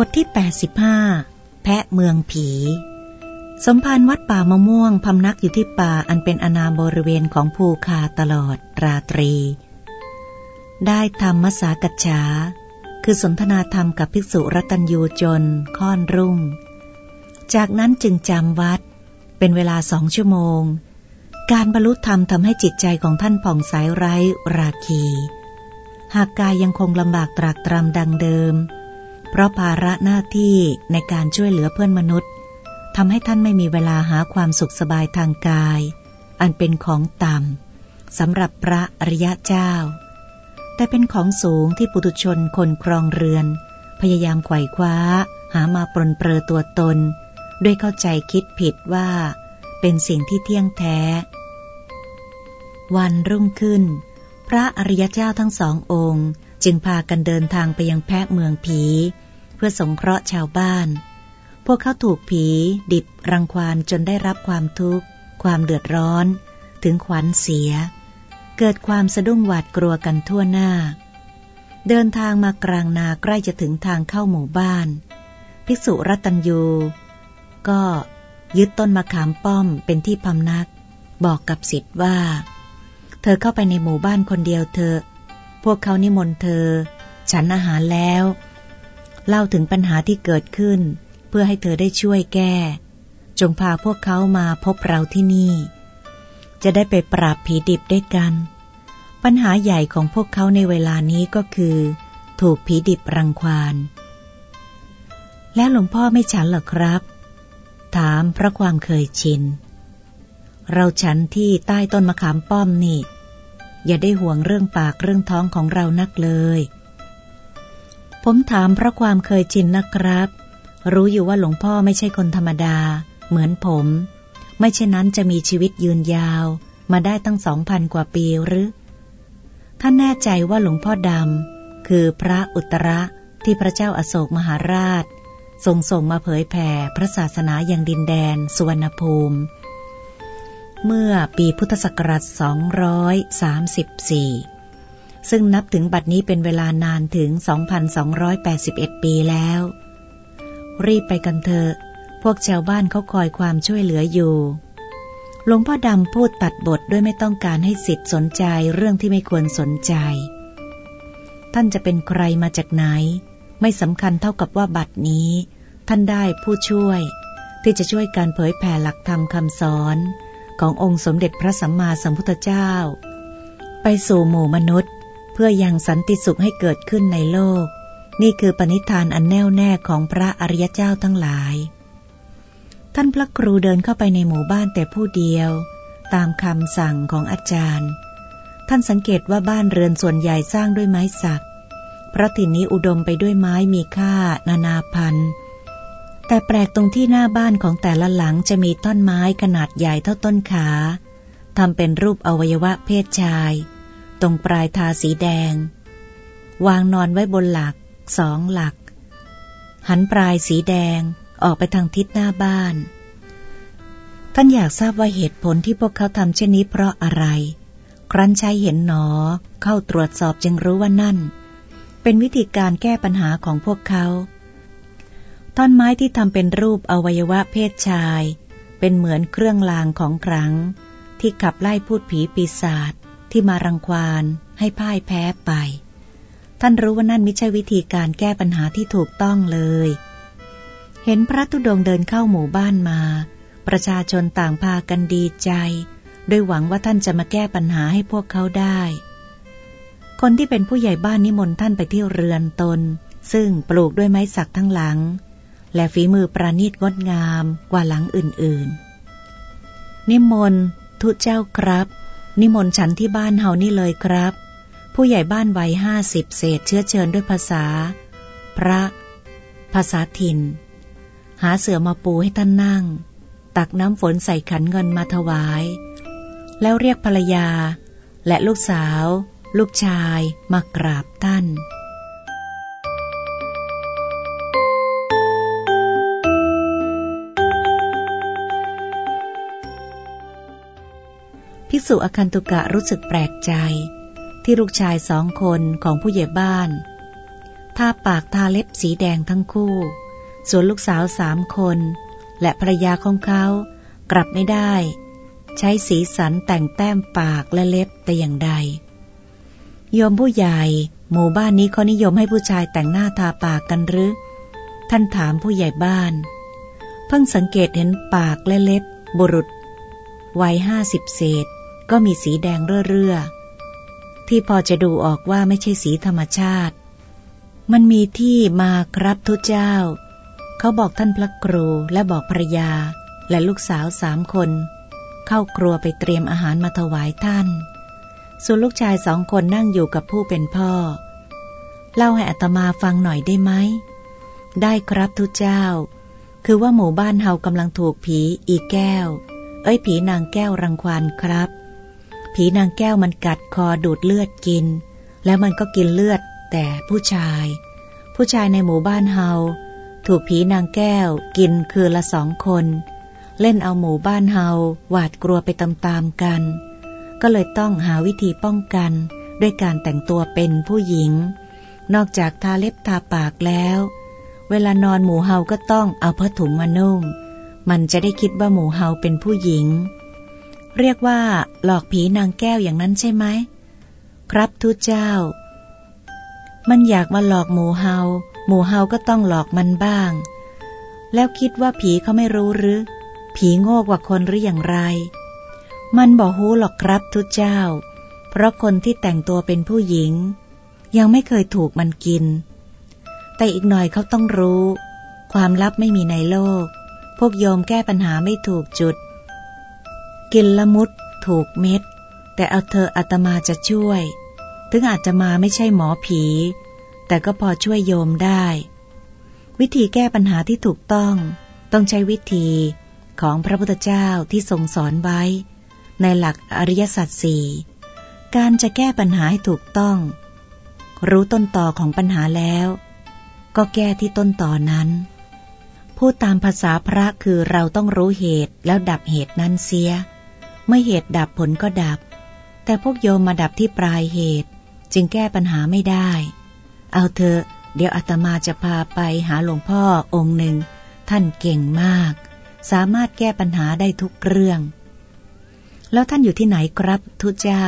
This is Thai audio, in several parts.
บทที่ 85 แพะเมืองผี สมภารวัดป่ามะม่วงพำนักอยู่ที่ป่าอันเป็นอนาบริเวณของภูคาตลอดราตรี ได้ทำมสากัจฉา คือสนทนาธรรมกับภิกษุรัตัญยูจน ค่อนรุ่ง จากนั้นจึงจำวัด เป็นเวลาสองชั่วโมง การบรรลุธรรมทำให้จิตใจของท่านผ่องใสไร้ราคี หากกายยังคงลำบากตรากตรำดังเดิม เพราะภาระหน้าที่ในการช่วยเหลือเพื่อนมนุษย์ทำให้ท่านไม่มีเวลาหาความสุขสบายทางกาย อันเป็นของต่ำสำหรับพระอริยะเจ้า แต่เป็นของสูงที่ปุถุชนคนครองเรือน พยายามไขว่คว้า หามาปรนเปรอตัวตน ด้วยเข้าใจคิดผิดว่า เป็นสิ่งที่เที่ยงแท้ วันรุ่งขึ้น พระอริยเจ้าทั้งสององค์ จึงพากันเดินทางไปยังแพะเมืองผี เพื่อสงเคราะห์ชาวบ้าน พวกเขาถูกผี ดิบรังควานจนได้รับความทุกข์ ความเดือดร้อน ถึงขวัญเสีย เกิดความสะดุ้งหวาดกลัวกันทั่วหน้า เดินทางมากลางนาใกล้จะถึงทางเข้าหมู่บ้าน ภิกษุรัตัญยู ก็ยึดต้นมะขามป้อมเป็นที่พำนัก บอกกับสิทธิ์ว่า ธอเข้าไปในหมู่บ้านคนเดียวเธอ พวกเขานิมนต์เธอ ฉันอาหารแล้ว เล่าถึงปัญหาที่เกิดขึ้น เพื่อให้เธอได้ช่วยแก้ จงพาพวกเขามาพบเราที่นี่ จะได้ไปปราบผีดิบด้วยกัน ปัญหาใหญ่ของพวกเขาในเวลานี้ก็คือ ถูกผีดิบรังควาน แล้วหลวงพ่อไม่ฉันหรอครับ ถามเพราะความเคยชินเราฉันที่ใต้ต้นมะขามป้อมนี่ อย่าได้ห่วงเรื่องปากเรื่องท้องของเรานักเลย ผมถามเพราะความเคยชินนะครับ รู้อยู่ว่าหลวงพ่อไม่ใช่คนธรรมดา เหมือนผม ไม่เช่นนั้นจะมีชีวิตยืนยาว มาได้ตั้งสองพันกว่าปีหรือท่านแน่ใจว่าหลวงพ่อดำคือพระอุตระที่พระเจ้าอาโศกมหาราช ทรงส่งมาเผยแผ่พระศาสนาอย่างดินแดนสุวรรณภูมิ เมื่อปีพุทธศักราช 234 ซึ่งนับถึงบัดนี้เป็นเวลานานถึง 2,281 ปีแล้ว รีบไปกันเถอะ พวกชาวบ้านเขาคอยความช่วยเหลืออยู่ หลวงพ่อดำพูดตัดบทด้วยไม่ต้องการให้สิทธิ์สนใจเรื่องที่ไม่ควรสนใจ ท่านจะเป็นใครมาจากไหน ไม่สำคัญเท่ากับว่าบัดนี้ ท่านได้ผู้ช่วย ที่จะช่วยการเผยแผ่หลักธรรมคำสอน ขององค์สมเด็จพระสัมมาสัมพุทธเจ้า ไปสู่หมู่มนุษย์ เพื่อยังสันติสุขให้เกิดขึ้นในโลก นี่คือปณิธานอันแน่วแน่ของพระอริยเจ้าทั้งหลาย ท่านพระครูเดินเข้าไปในหมู่บ้านแต่ผู้เดียว ตามคำสั่งของอาจารย์ ท่านสังเกตว่าบ้านเรือนส่วนใหญ่สร้างด้วยไม้สักเพราะถิ่นนี้อุดมไปด้วยไม้มีค่า นานาพันธุ์ แต่แปลกตรงที่หน้าบ้านของแต่ละหลังจะมีต้นไม้ขนาดใหญ่เท่าต้นขาทำเป็นรูปอวัยวะเพศชาย ตรงปลายทาสีแดง วางนอนไว้บนหลักสองหลัก หันปลายสีแดงออกไปทางทิศหน้าบ้าน ท่านอยากทราบว่าเหตุผลที่พวกเขาทำเช่นนี้เพราะอะไร ครั้นใช้เห็นหนอเข้าตรวจสอบจึงรู้ว่านั่น เป็นวิธีการแก้ปัญหาของพวกเขา ท่อนไม้ที่ทำเป็นรูปอวัยวะเพศชาย เป็นเหมือนเครื่องรางของครั้ง ที่ขับไล่พูดผีปีศาจที่มารังควานให้พ่ายแพ้ไป ท่านรู้ว่านั่นไม่ใช่วิธีการแก้ปัญหาที่ถูกต้องเลย เห็นพระตุดงเดินเข้าหมู่บ้านมา ประชาชนต่างพากันดีใจโดยหวังว่าท่านจะมาแก้ปัญหาให้พวกเขาได้ คนที่เป็นผู้ใหญ่บ้านนิมนต์ท่านไปที่เรือนตน ซึ่งปลูกด้วยไม้สักทั้งหลัง และฝีมือประณีตงดงามกว่าหลังอื่นๆ นิมนต์ทุเจ้าครับ นิมนต์ฉันที่บ้านเฮานี่เลยครับ ผู้ใหญ่บ้านวัยห้าสิบเศษเชื้อเชิญด้วยภาษา พระ ภาษาถิ่น หาเสือมาปูให้ท่านนั่ง ตักน้ำฝนใส่ขันเงินมาถวาย แล้วเรียกภรรยา และลูกสาว ลูกชายมากราบท่าน ภิกษุอคันตุกะรู้สึกแปลกใจ ที่ลูกชายสองคนของผู้ใหญ่บ้านทาปากทาเล็บสีแดงทั้งคู่ ส่วนลูกสาวสามคน และภรรยาของเขากลับไม่ได้ ใช้สีสันแต่งแต้มปากและเล็บแต่อย่างใด โยมผู้ใหญ่ หมู่บ้านนี้เขานิยมให้ผู้ชายแต่งหน้าทาปากกันหรือ ท่านถามผู้ใหญ่บ้าน เพิ่งสังเกตเห็นปากและเล็บบุรุษวัยห้าสิบเศษ ก็มีสีแดงเรื่อๆ ที่พอจะดูออกว่าไม่ใช่สีธรรมชาติ มันมีที่มาครับทุเจ้า เขาบอกท่านพระครูและบอกภรรยาและลูกสาวสามคน เข้าครัวไปเตรียมอาหารมาถวายท่าน ส่วนลูกชายสองคนนั่งอยู่กับผู้เป็นพ่อ เล่าให้อัตมาฟังหน่อยได้ไหม ได้ครับทุเจ้า คือว่าหมู่บ้านเฮากำลังถูกผีอีแก้ว เอ้ยผีนางแก้วรังควานครับ ผีนางแก้วมันกัดคอดูดเลือดกิน แล้วมันก็กินเลือดแต่ผู้ชาย ผู้ชายในหมู่บ้านเฮา ถูกผีนางแก้วกินคือละสองคน เล่นเอาหมู่บ้านเฮาหวาดกลัวไปตามๆกัน ก็เลยต้องหาวิธีป้องกันด้วยการแต่งตัวเป็นผู้หญิง นอกจากทาเล็บทาปากแล้ว เวลานอนหมูเฮาก็ต้องเอาผ้าถุงมานุ่ง มันจะได้คิดว่าหมูเฮาเป็นผู้หญิง เรียกว่า หลอกผีนางแก้วอย่างนั้นใช่ไหม ครับทุเจ้า มันอยากมาหลอกหมูเฮา หมูเฮาก็ต้องหลอกมันบ้าง แล้วคิดว่าผีเขาไม่รู้หรือ ผีโง่กว่าคนหรืออย่างไร มันบอกฮู้หรอกครับทุเจ้า เพราะคนที่แต่งตัวเป็นผู้หญิง ยังไม่เคยถูกมันกิน แต่อีกหน่อยเขาต้องรู้ ความลับไม่มีในโลก พวกโยมแก้ปัญหาไม่ถูกจุด กินละมุดถูกเม็ด แต่เอาเธออาตมาจะช่วย ถึงอาจจะมาไม่ใช่หมอผี แต่ก็พอช่วยโยมได้ วิธีแก้ปัญหาที่ถูกต้อง ต้องใช้วิธีของพระพุทธเจ้าที่ทรงสอนไว้ ในหลักอริยสัจสี่การจะแก้ปัญหาให้ถูกต้อง รู้ต้นต่อของปัญหาแล้ว ก็แก้ที่ต้นต่อนั้นพูดตามภาษาพระคือเราต้องรู้เหตุแล้วดับเหตุนั้นเสีย เมื่อเหตุดับผลก็ดับ แต่พวกโยมมาดับที่ปลายเหตุ จึงแก้ปัญหาไม่ได้ เอาเถอะ เดี๋ยวอาตมาจะพาไปหาหลวงพ่อองค์หนึ่ง ท่านเก่งมาก สามารถแก้ปัญหาได้ทุกเรื่อง แล้วท่านอยู่ที่ไหนครับทุเจ้า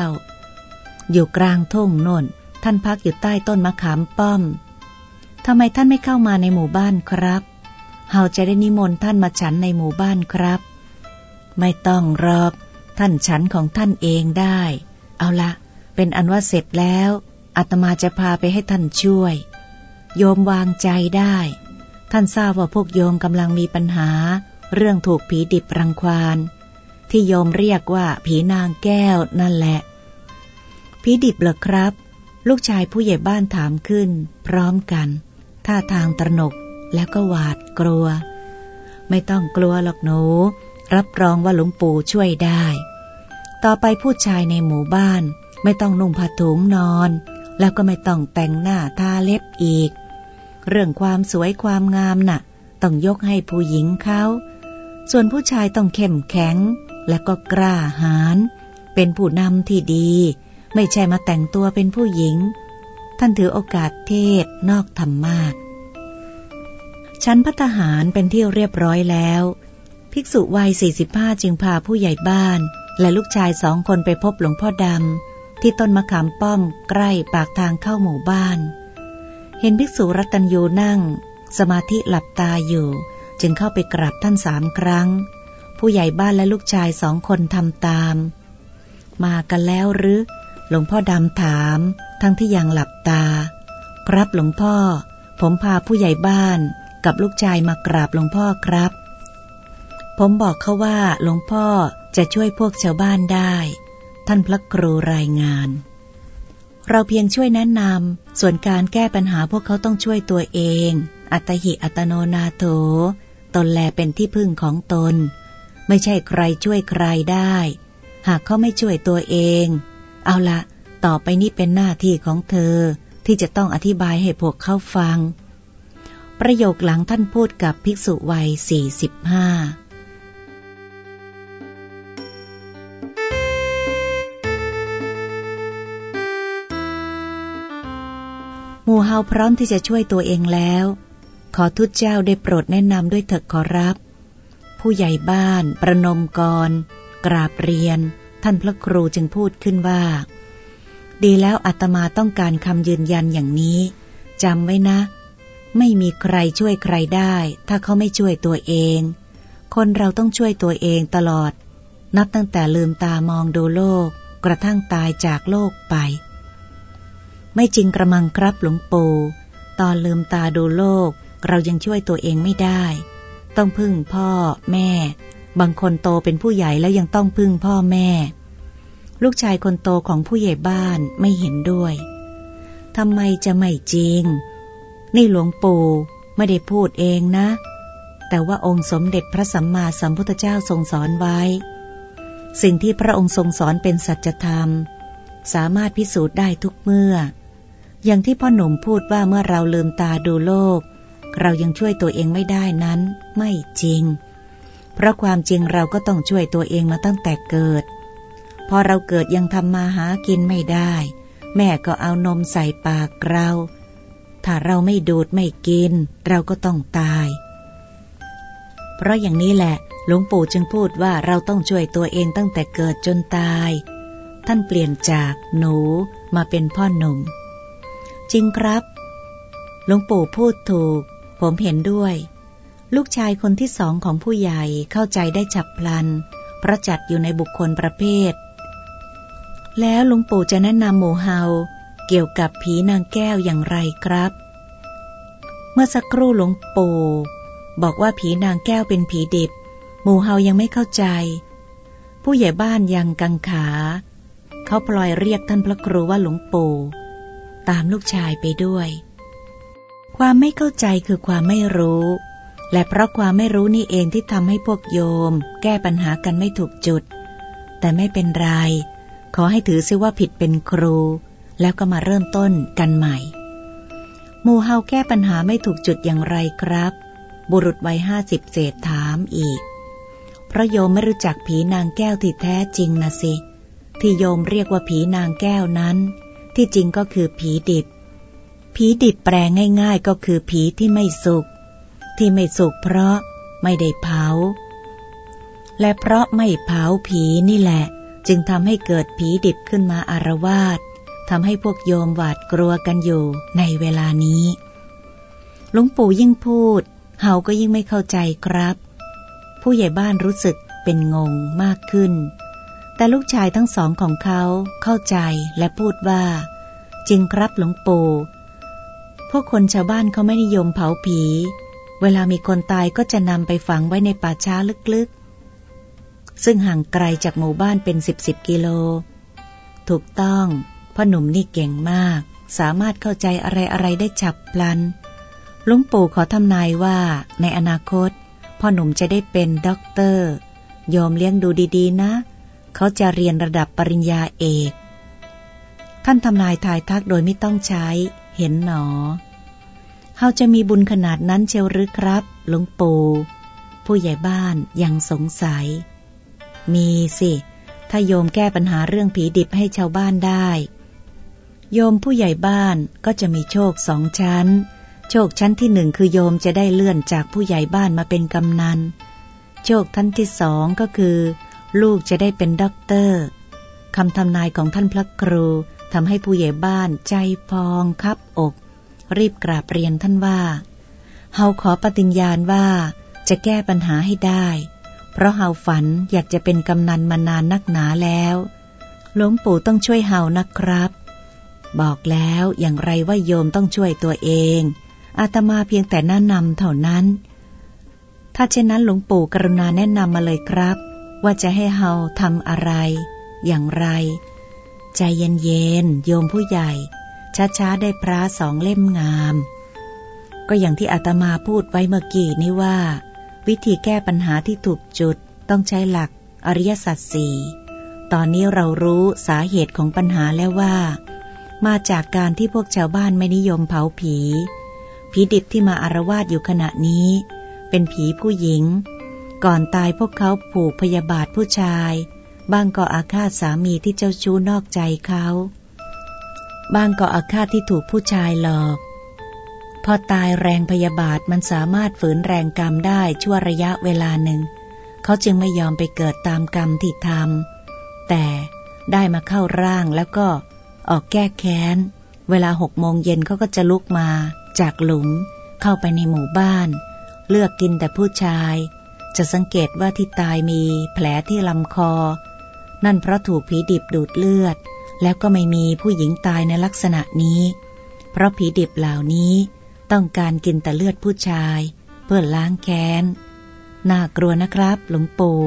อยู่กลางทุ่งโน่น ท่านพักอยู่ใต้ต้นมะขามป้อมทำไมท่านไม่เข้ามาในหมู่บ้านครับเฮาจะได้นิมนต์ท่านมาฉันในหมู่บ้านครับ ไม่ต้องรอก ท่านฉันของท่านเองได้ เอาละเป็นอันว่าเสร็จแล้วอาตมาจะพาไปให้ท่านช่วย โยมวางใจได้ ท่านทราบว่าพวกโยมกำลังมีปัญหา เรื่องถูกผีดิบรังควานที่โยมเรียกว่าผีนางแก้วนั่นแหละ ผีดิบเหรอครับ ลูกชายผู้ใหญ่บ้านถามขึ้น พร้อมกัน ท่าทางตระหนกแล้วก็หวาดกลัว ไม่ต้องกลัวหรอกหนู รับรองว่าหลวงปู่ช่วยได้ ต่อไปผู้ชายในหมู่บ้าน ไม่ต้องนุ่งผ้าถุงนอน แล้วก็ไม่ต้องแต่งหน้าทาเล็บอีก เรื่องความสวยความงามนะ่ะ ต้องยกให้ผู้หญิงเขา ส่วนผู้ชายต้องเข้มแข็ง และก็กล้าหาญเป็นผู้นำที่ดี ไม่ใช่มาแต่งตัวเป็นผู้หญิง ท่านถือโอกาสเทศนอกธรรมาทชั้นพัฒหารเป็นที่เรียบร้อยแล้ว ภิกษุวัย 45 จึงพาผู้ใหญ่บ้าน และลูกชายสองคนไปพบหลวงพ่อดำ ที่ต้นมะขามป้อมใกล้ปากทางเข้าหมู่บ้าน เห็นภิกษุรัตัญยูนั่ง สมาธิหลับตาอยู่ จึงเข้าไปกราบท่านสามครั้ง ผู้ใหญ่บ้านและลูกชายสองคนทำตาม มากันแล้วหรือหลวงพ่อดำถาม ทั้งที่ยังหลับตา ครับหลวงพ่อ ผมพาผู้ใหญ่บ้านกับลูกชายมากราบหลวงพ่อครับ ผมบอกเขาว่าหลวงพ่อ จะช่วยพวกชาวบ้านได้ ท่านพระครูรายงาน เราเพียงช่วยแนะนำส่วนการแก้ปัญหาพวกเขาต้องช่วยตัวเอง อัตหิอัตโนนาโถ ตนแลเป็นที่พึ่งของตน ไม่ใช่ใครช่วยใครได้ หากเขาไม่ช่วยตัวเอง เอาละต่อไปนี้เป็นหน้าที่ของเธอที่จะต้องอธิบายให้พวกเขาฟัง ประโยคหลังท่านพูดกับภิกษุวัย 45 ฮาพร้อมที่จะช่วยตัวเองแล้ว ขอทุตเจ้าได้โปรดแนะนำด้วยเถิดขอรับ ผู้ใหญ่บ้าน ประนมกร กราบเรียน ท่านพระครูจึงพูดขึ้นว่า ดีแล้วอาตมาต้องการคำยืนยันอย่างนี้จำไว้นะ ไม่มีใครช่วยใครได้ ถ้าเขาไม่ช่วยตัวเอง คนเราต้องช่วยตัวเองตลอด นับตั้งแต่ลืมตามองดูโลก กระทั่งตายจากโลกไป ไม่จริงกระมังครับหลวงปู่ตอนลืมตาดูโลก เรายังช่วยตัวเองไม่ได้ ต้องพึ่งพ่อ แม่ บางคนโตเป็นผู้ใหญ่แล้วยังต้องพึ่งพ่อแม่ ลูกชายคนโตของผู้ใหญ่บ้านไม่เห็นด้วยทำไมจะไม่จริง นี่หลวงปู่ไม่ได้พูดเองนะ แต่ว่าองค์สมเด็จพระสัมมาสัมพุทธเจ้าทรงสอนไว้ สิ่งที่พระองค์ทรงสอนเป็นสัจธรรม สามารถพิสูจน์ได้ทุกเมื่อ อย่างที่พ่อหนุ่มพูดว่าเมื่อเราลืมตาดูโลก เรายังช่วยตัวเองไม่ได้นั้น ไม่จริง เพราะความจริงเราก็ต้องช่วยตัวเองมาตั้งแต่เกิด พอเราเกิดยังทำมาหากินไม่ได้ แม่ก็เอานมใส่ปากเรา ถ้าเราไม่ดูดไม่กิน เราก็ต้องตาย เพราะอย่างนี้แหละหลวงปู่จึงพูดว่าเราต้องช่วยตัวเองตั้งแต่เกิดจนตาย ท่านเปลี่ยนจากหนูมาเป็นพ่อหนุ่ม จริงครับหลวงปู่พูดถูก ผมเห็นด้วย ลูกชายคนที่สองของผู้ใหญ่เข้าใจได้ฉับพลัน เพราะจัดอยู่ในบุคคลประเภท แล้วลุงปู่จะแนะนำหมูเฮาเกี่ยวกับผีนางแก้วอย่างไรครับ เมื่อสักครู่หลวงปู่บอกว่าผีนางแก้วเป็นผีดิบ หมูเฮายังไม่เข้าใจ ผู้ใหญ่บ้านยังกังขา เขาปล่อยเรียกท่านพระครูว่าหลวงปู่ ตามลูกชายไปด้วย ความไม่เข้าใจคือความไม่รู้ และเพราะความไม่รู้นี่เองที่ทำให้พวกโยม แก้ปัญหากันไม่ถูกจุด แต่ไม่เป็นไร ขอให้ถือซิว่าผิดเป็นครู แล้วก็มาเริ่มต้นกันใหม่มูเฮาแก้ปัญหาไม่ถูกจุดอย่างไรครับ บุรุษวัยห้าสิบเศษถามอีก เพราะโยมไม่รู้จักผีนางแก้วที่แท้จริงนะสิ ที่โยมเรียกว่าผีนางแก้วนั้น ที่จริงก็คือผีดิบ ผีดิบแปลง่ายๆก็คือผีที่ไม่สุก ที่ไม่สุกเพราะไม่ได้เผา และเพราะไม่เผาผีนี่แหละ จึงทำให้เกิดผีดิบขึ้นมาอารวาสทำให้พวกโยมหวาดกลัวกันอยู่ในเวลานี้หลวงปู่ยิ่งพูด เฮาก็ยิ่งไม่เข้าใจครับ ผู้ใหญ่บ้านรู้สึกเป็นงงมากขึ้น แต่ลูกชายทั้งสองของเขาเข้าใจและพูดว่า จริงครับหลวงปู่พวกคนชาวบ้านเขาไม่นิยมเผาผี เวลามีคนตายก็จะนำไปฝังไว้ในป่าช้าลึกๆ ซึ่งห่างไกลจากหมู่บ้านเป็นสิบสิบกิโล ถูกต้องพ่อหนุ่มนี่เก่งมาก สามารถเข้าใจอะไรอะไรได้ฉับพลันลุงปู่ขอทำนายว่า ในอนาคต พ่อหนุ่มจะได้เป็นด็อกเตอร์ ยอมเลี้ยงดูดีๆ นะ เขาจะเรียนระดับปริญญาเอก ท่านทำนายทายทักโดยไม่ต้องใช้ เห็นหนอเขาจะมีบุญขนาดนั้นเชียวหรือครับหลุงปู่ผู้ใหญ่บ้านยังสงสัย มีสิ ถ้าโยมแก้ปัญหาเรื่องผีดิบให้ชาวบ้านได้ โยมผู้ใหญ่บ้านก็จะมีโชคสองชั้น โชคชั้นที่หนึ่งคือโยมจะได้เลื่อนจากผู้ใหญ่บ้านมาเป็นกำนัน โชคชั้นที่สองก็คือ ลูกจะได้เป็นด็อกเตอร์คำทำนายของท่านพระครูทำให้ผู้ใหญ่บ้านใจพองคับอก รีบกราบเรียนท่านว่า เฮาขอปฏิญาณว่าจะแก้ปัญหาให้ได้ เพราะเฮาฝันอยากจะเป็นกำนันมานานนักหนาแล้วหลวงปู่ต้องช่วยเฮานะครับ บอกแล้วอย่างไรว่าโยมต้องช่วยตัวเอง อาตมาเพียงแต่แนะนำเท่านั้น ถ้าเช่นนั้นหลวงปู่กรุณาแนะนำมาเลยครับ ว่าจะให้เฮาทำอะไร อย่างไร ใจเย็นๆโยมผู้ใหญ่ ช้าๆได้พระสองเล่มงาม ก็อย่างที่อาตมาพูดไว้เมื่อกี้นี้ว่า วิธีแก้ปัญหาที่ถูกจุดต้องใช้หลักอริยสัจสี่ตอนนี้เรารู้สาเหตุของปัญหาแล้วว่า มาจากการที่พวกชาวบ้านไม่นิยมเผาผี ผีดิบที่มาอารวาสอยู่ขณะนี้ เป็นผีผู้หญิง ก่อนตายพวกเขาผูกพยาบาทผู้ชายบางก็อาฆาตสามีที่เจ้าชู้นอกใจเขาบางก็อาฆาตที่ถูกผู้ชายหลอก พอตายแรงพยาบาทมันสามารถฝืนแรงกรรมได้ชั่วระยะเวลาหนึ่ง เขาจึงไม่ยอมไปเกิดตามกรรมที่ทำแต่ได้มาเข้าร่างแล้วก็ออกแก้แค้น เวลาหกโมงเย็นเขาก็จะลุกมา จากหลุม เข้าไปในหมู่บ้าน เลือกกินแต่ผู้ชาย จะสังเกตว่าที่ตายมีแผลที่ลำคอ นั่นเพราะถูกผีดิบดูดเลือด แล้วก็ไม่มีผู้หญิงตายในลักษณะนี้ เพราะผีดิบเหล่านี้ต้องการกินแต่เลือดผู้ชาย เพื่อล้างแค้น น่ากลัวนะครับ หลวงปู่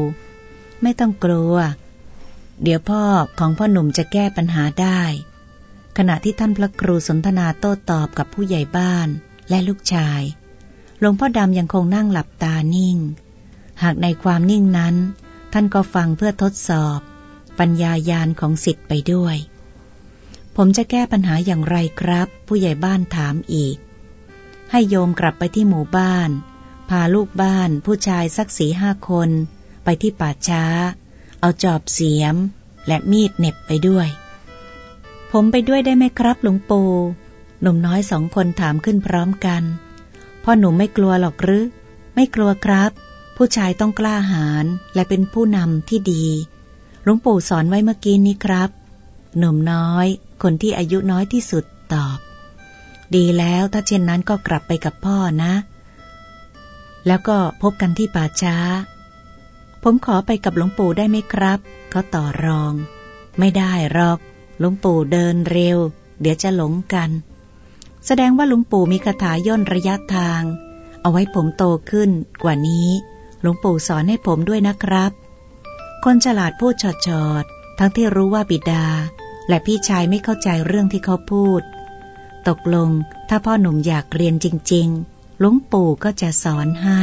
ไม่ต้องกลัว เดี๋ยวพ่อของพ่อหนุ่มจะแก้ปัญหาได้ ขณะที่ท่านพระครูสนทนาโต้ตอบกับผู้ใหญ่บ้านและลูกชาย หลวงพ่อดำยังคงนั่งหลับตานิ่ง หากในความนิ่งนั้น ท่านก็ฟังเพื่อทดสอบ ปัญญายาณของสิทธิ์ไปด้วย ผมจะแก้ปัญหาอย่างไรครับ ผู้ใหญ่บ้านถามอีก ให้โยมกลับไปที่หมู่บ้าน พาลูกบ้านผู้ชายสักสีห้าคน ไปที่ป่าช้า เอาจอบเสียม และมีดเน็บไปด้วย ผมไปด้วยได้ไหมครับหลวงปู่หนุ่มน้อยสองคนถามขึ้นพร้อมกันพ่อหนุ่มไม่กลัวหรอกหรือ ไม่กลัวครับ ผู้ชายต้องกล้าหาญและเป็นผู้นำที่ดี หลวงปู่สอนไว้เมื่อกี้นี้ครับ หนุ่มน้อย คนที่อายุน้อยที่สุดตอบ ดีแล้วถ้าเช่นนั้นก็กลับไปกับพ่อนะ แล้วก็พบกันที่ป่าช้า ผมขอไปกับหลวงปู่ได้ไหมครับ เขาต่อรอง ไม่ได้หรอก หลวงปู่เดินเร็ว เดี๋ยวจะหลงกัน แสดงว่าหลวงปู่มีคาถาย่นระยะทาง เอาไว้ผมโตขึ้นกว่านี้ หลวงปู่สอนให้ผมด้วยนะครับ คนฉลาดพูดชอดๆ ทั้งที่รู้ว่าบิดา และพี่ชายไม่เข้าใจเรื่องที่เขาพูด ตกลงถ้าพ่อหนุ่มอยากเรียนจริง ๆ หลวงปู่ก็จะสอนให้